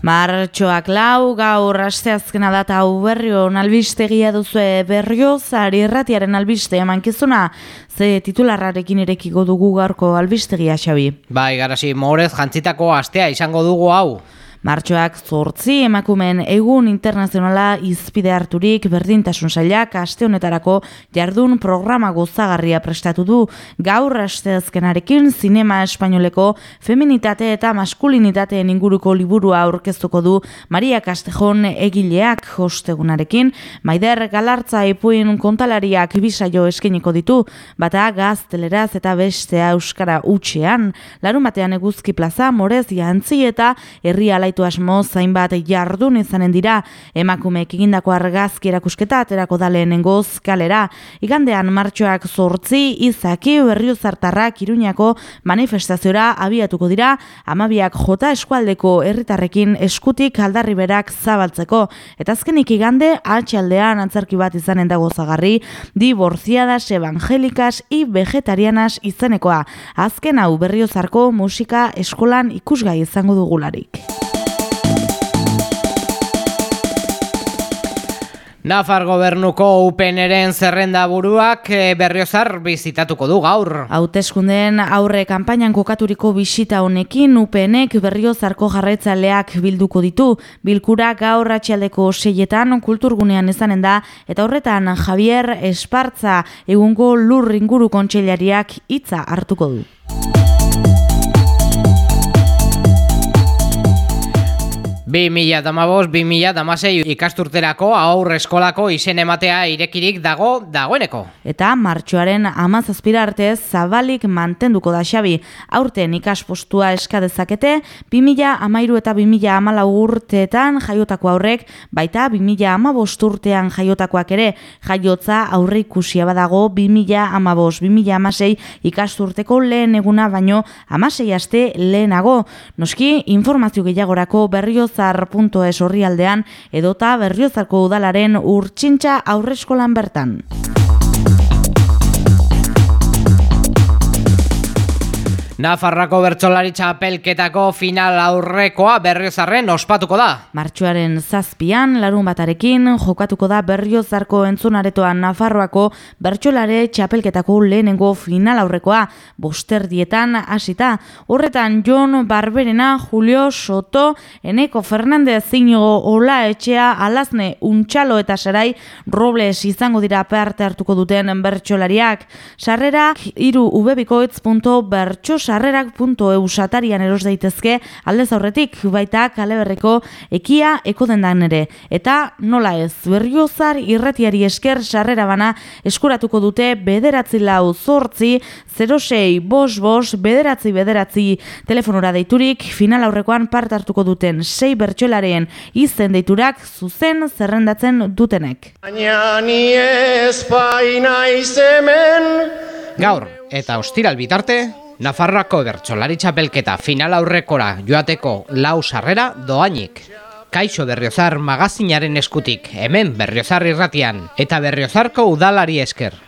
Martxoak lau, gaur asteazkena data hau berrio albistegia duzue berrio, zari erratiaren albiste emankizuna, ze titularrarekin irekiko dugu gaurko albistegia, Xabi. Bai, garasi, morez jantzitako astea izango dugu hau. Martxoak zortzi emakumen egun internazionala izpide harturik berdintasun sailak aste honetarako jardun programa gozagarria prestatu du. Gaur asteazkenarekin zinema espainoleko feminitate eta maskulinitate inguruko liburua aurkeztuko du Maria Castejon egileak hostegunarekin Maider Galartza ipuin kontalariak bisaio eskeniko ditu bata gazteleraz eta bestea euskara utxean larun batean eguzki plaza morez jantzi eta herri jarraitu asmo zainbat jardun izanen dira emakumeek egindako argazki erakusketa aterako da lehenengoz kalera. Igandean martxoak zortzi izaki berriozartarrak iruñako manifestaziora abiatuko dira amabiak jota eskualdeko herritarrekin eskutik aldarri berak zabaltzeko. Eta azkenik igande atxaldean antzarki bat izanen dago zagarri divorziadas evangelikas i vegetarianas izenekoa. Azken hau berriozarko musika eskolan ikusgai izango dugularik. Nafar gobernuko UPNren zerrenda buruak eh, berriozar bizitatuko du gaur. Hauteskundeen aurre kanpainan kokaturiko bisita honekin UPNek berriozarko jarraitzaleak bilduko ditu. Bilkura gaur atxaldeko seietan kulturgunean izanen da eta horretan Javier Espartza egungo lur inguru kontxellariak hitza hartuko du. 2000-2006 ikasturterako aurre eskolako izen ematea irekirik dago dagoeneko. Eta martxoaren amazazpira arte zabalik mantenduko da xabi. Aurten ikaspostua eskadezakete, 2000 amairu eta 2000 amala urteetan jaiotako aurrek, baita 2000 amabost urtean jaiotakoak ere, jaiotza aurre ikusia badago 2000 amabost, 2000 amasei ikasturteko lehen eguna baino amasei aste lehenago. Noski, informazio gehiagorako berrioz berriozar.es horrialdean edota berriozarko udalaren urtsintxa aurreskolan bertan. Nafarrako bertsolari txapelketako final aurrekoa berriozarren ospatuko da. Martxoaren zazpian, larun batarekin, jokatuko da berriozarko entzunaretoan Nafarroako bertsolare txapelketako lehenengo final aurrekoa bosterdietan hasita. Horretan, Jon Barberena, Julio Soto, Eneko Fernandez Zinigo Ola Etxea, Alazne, Untxalo eta Sarai Robles izango dira parte hartuko duten bertsolariak. Sarrerak, iru ubebikoitz.bertxos sarrerak.eu satarian eros daitezke aldez aurretik baita kaleberreko ekia ekodendan ere. Eta nola ez, berriozar irretiari esker sarrera bana eskuratuko dute bederatzi lau zortzi, 06 bos bos, bederatzi bederatzi telefonora deiturik, final aurrekoan part hartuko duten sei bertxolaren izen deiturak zuzen zerrendatzen dutenek. Baina ni ez Gaur, eta ostiral bitarte, Nafarroako bertsolari txapelketa final aurrekora joateko lau sarrera doainik. Kaixo Berriozar magazinaren eskutik, hemen Berriozar irratian, eta Berriozarko udalari esker.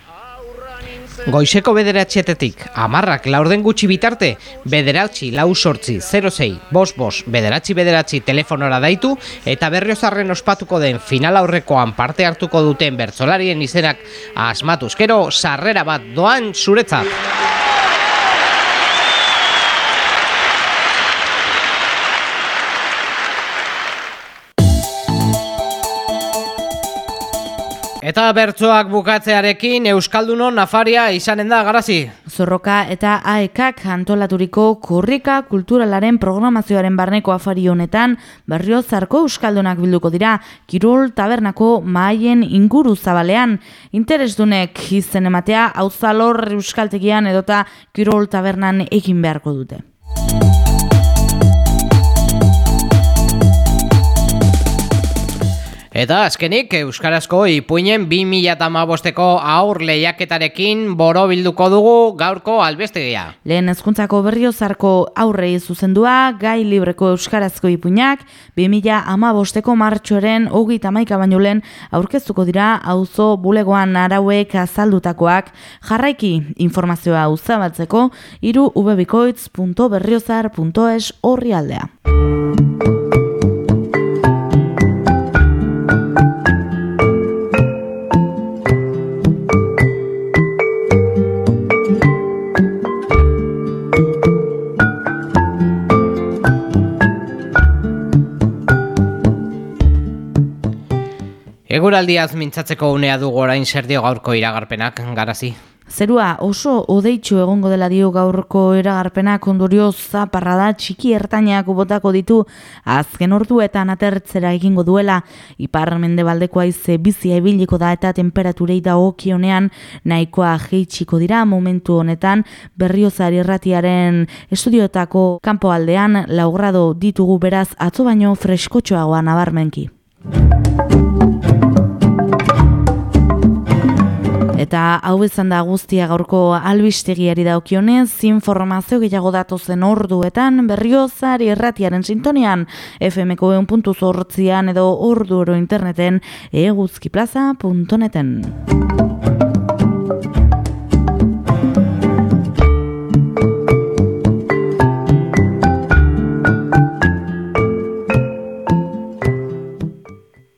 Goizeko bederatxetetik, amarrak laurden gutxi bitarte, bederatxi lau sortzi 06 bos bos bederatxi bederatxi telefonora daitu, eta berriozarren ospatuko den final aurrekoan parte hartuko duten bertsolarien izenak asmatuzkero sarrera bat doan zuretzat. Eta bertsoak bukatzearekin Euskalduno Nafaria izanen da garazi. Zorroka eta aekak antolaturiko kurrika kulturalaren programazioaren barneko afari honetan berrio zarko Euskaldunak bilduko dira Kirol tabernako maien inguru zabalean. Interesdunek izen ematea hau zalor Euskaltegian edota Kirol tabernan egin beharko dute. Eta azkenik Euskarazko ipuinen 2008ko aur lehiaketarekin boro bilduko dugu gaurko albestegia. Lehen ezkuntzako berriozarko aurrei zuzendua, gai libreko Euskarazko ipuinak, 2008ko martxoren hogi tamaika baino lehen aurkeztuko dira auzo bulegoan arauek azaldutakoak jarraiki informazioa uzabatzeko iru ubebikoitz.berriozar.es horri aldea. Eguraldiaz mintzatzeko unea dugu orain zer dio gaurko iragarpenak garazi. Zerua oso odeitxu egongo dela dio gaurko eragarpenak ondorio zaparra da txiki ertainak botako ditu azken orduetan atertzera egingo duela ipar mendebaldekoa ize bizia ebiliko da eta temperaturei da okionean nahikoa geitsiko dira momentu honetan berriozari erratiaren estudioetako kanpoaldean laugrado ditugu beraz atzo baino freskotxoagoa nabarmenki. Eta hau izan da guztia gaurko albistegiari daukionez, informazio gehiago datu zen orduetan berriozari erratiaren sintonian FMko egun puntu zortzian edo ordu oro interneten eguzkiplaza.neten.